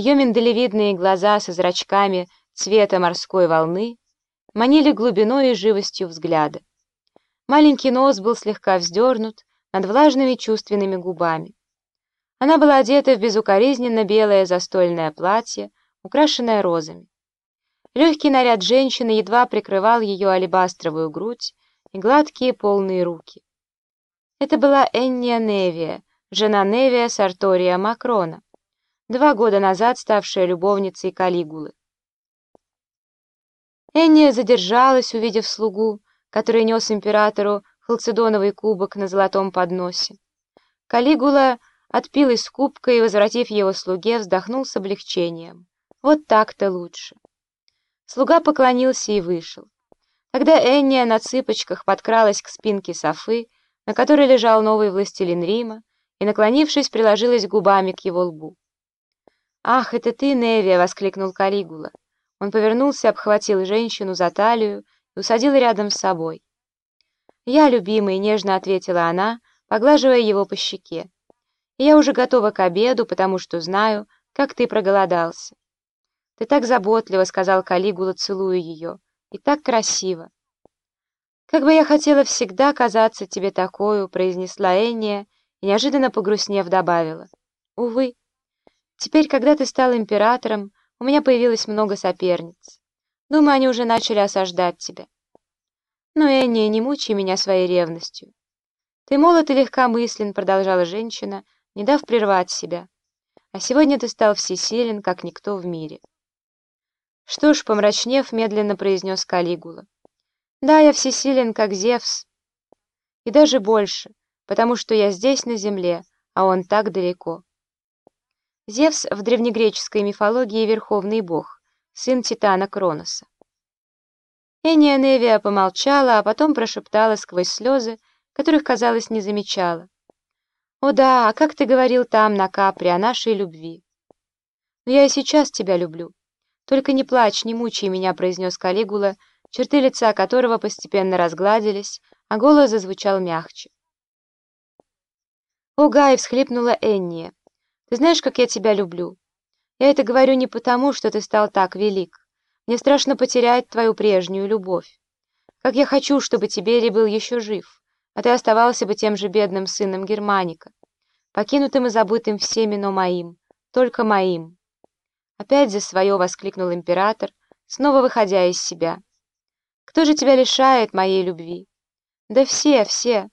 Ее миндалевидные глаза со зрачками цвета морской волны манили глубиной и живостью взгляда. Маленький нос был слегка вздернут над влажными чувственными губами. Она была одета в безукоризненно белое застольное платье, украшенное розами. Легкий наряд женщины едва прикрывал ее алебастровую грудь и гладкие полные руки. Это была Энния Невия, жена Невия Сартория Макрона, два года назад ставшая любовницей Калигулы. Энния задержалась, увидев слугу, который нес императору халцедоновый кубок на золотом подносе. Калигула отпил из кубка и, возвратив его слуге, вздохнул с облегчением. Вот так-то лучше. Слуга поклонился и вышел. Тогда Энния на цыпочках подкралась к спинке Софы, на которой лежал новый властелин Рима, и, наклонившись, приложилась губами к его лбу. «Ах, это ты, Невия!» — воскликнул Калигула. Он повернулся, обхватил женщину за талию и усадил рядом с собой. «Я, любимый», — нежно ответила она, поглаживая его по щеке. «Я уже готова к обеду, потому что знаю, как ты проголодался». «Ты так заботливо», — сказал Калигула, целуя ее, — «и так красиво». «Как бы я хотела всегда казаться тебе такою», — произнесла Энния, и, неожиданно погрустнев, добавила. «Увы, теперь, когда ты стал императором, у меня появилось много соперниц. Думаю, они уже начали осаждать тебя. Но, Энни, не мучай меня своей ревностью. Ты молод и легкомыслен, продолжала женщина, не дав прервать себя. А сегодня ты стал всесилен, как никто в мире. Что ж, помрачнев, медленно произнес Калигула. Да, я всесилен, как Зевс. И даже больше, потому что я здесь, на земле, а он так далеко. Зевс в древнегреческой мифологии верховный бог, сын Титана Кроноса. Эния Невия помолчала, а потом прошептала сквозь слезы, которых, казалось, не замечала. «О да, а как ты говорил там, на Капре, о нашей любви?» «Но я и сейчас тебя люблю. Только не плачь, не мучай меня», — произнес Калигула, черты лица которого постепенно разгладились, а голос зазвучал мягче. «О, Гай!» — всхлипнула Энния. Ты знаешь, как я тебя люблю? Я это говорю не потому, что ты стал так велик. Мне страшно потерять твою прежнюю любовь. Как я хочу, чтобы Тиберий был еще жив, а ты оставался бы тем же бедным сыном Германика, покинутым и забытым всеми, но моим, только моим. Опять за свое воскликнул император, снова выходя из себя. Кто же тебя лишает моей любви? Да все, все.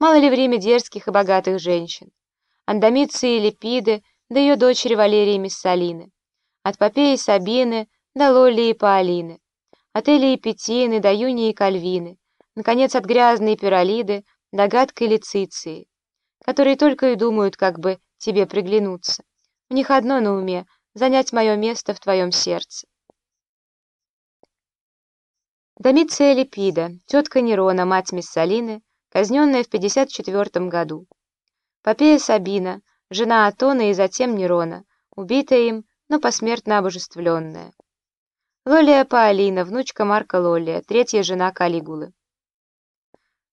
Мало ли время дерзких и богатых женщин. Андомиции Липиды до ее дочери Валерии Миссалины, от Попеи Сабины до Лолии Паолины, от Элии Петины до Юнии Кальвины, наконец, от грязной Пиролиды до гадкой Лициции, которые только и думают, как бы тебе приглянуться. У них одно на уме — занять мое место в твоем сердце. Домиция Липида, тетка Нерона, мать Миссалины, казненная в 54 году. Попея Сабина, жена Атона и затем Нерона, убитая им, но посмертно обожествленная. Лолия Паолина, внучка Марка Лолия, третья жена Калигулы.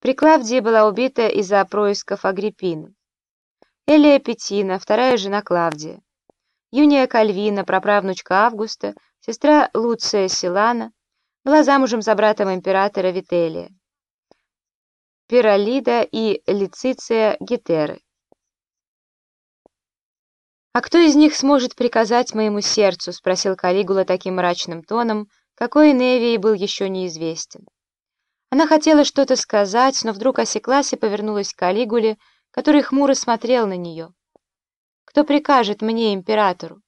При Клавдии была убита из-за происков Агриппины. Элия Петина, вторая жена Клавдия. Юния Кальвина, праправнучка Августа, сестра Луция Силана, была замужем за братом императора Вителия. Пиролида и Лициция Гетеры. «А кто из них сможет приказать моему сердцу?» — спросил Калигула таким мрачным тоном, какой Невии был еще неизвестен. Она хотела что-то сказать, но вдруг осеклась и повернулась к Калигуле, который хмуро смотрел на нее. «Кто прикажет мне, императору?»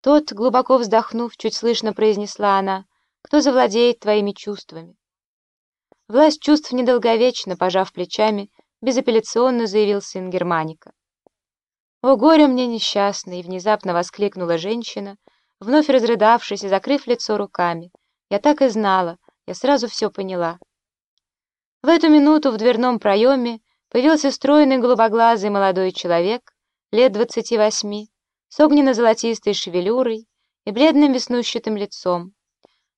Тот, глубоко вздохнув, чуть слышно произнесла она, «Кто завладеет твоими чувствами?» «Власть чувств недолговечна», — пожав плечами, безапелляционно заявил сын Германика. «О, горе мне несчастный!» — внезапно воскликнула женщина, вновь разрыдавшись и закрыв лицо руками. «Я так и знала, я сразу все поняла». В эту минуту в дверном проеме появился стройный голубоглазый молодой человек, лет двадцати восьми, с огненно-золотистой шевелюрой и бледным веснущатым лицом.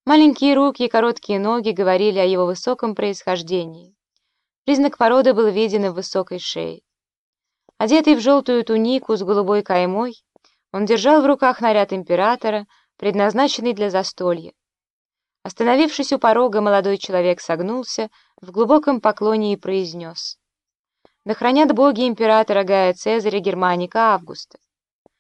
Маленькие руки и короткие ноги говорили о его высоком происхождении. Признак породы был виден и в высокой шее. Одетый в желтую тунику с голубой каймой, Он держал в руках наряд императора, предназначенный для застолья. Остановившись у порога, молодой человек согнулся в глубоком поклоне и произнес. «Да хранят боги императора Гая Цезаря Германика Августа!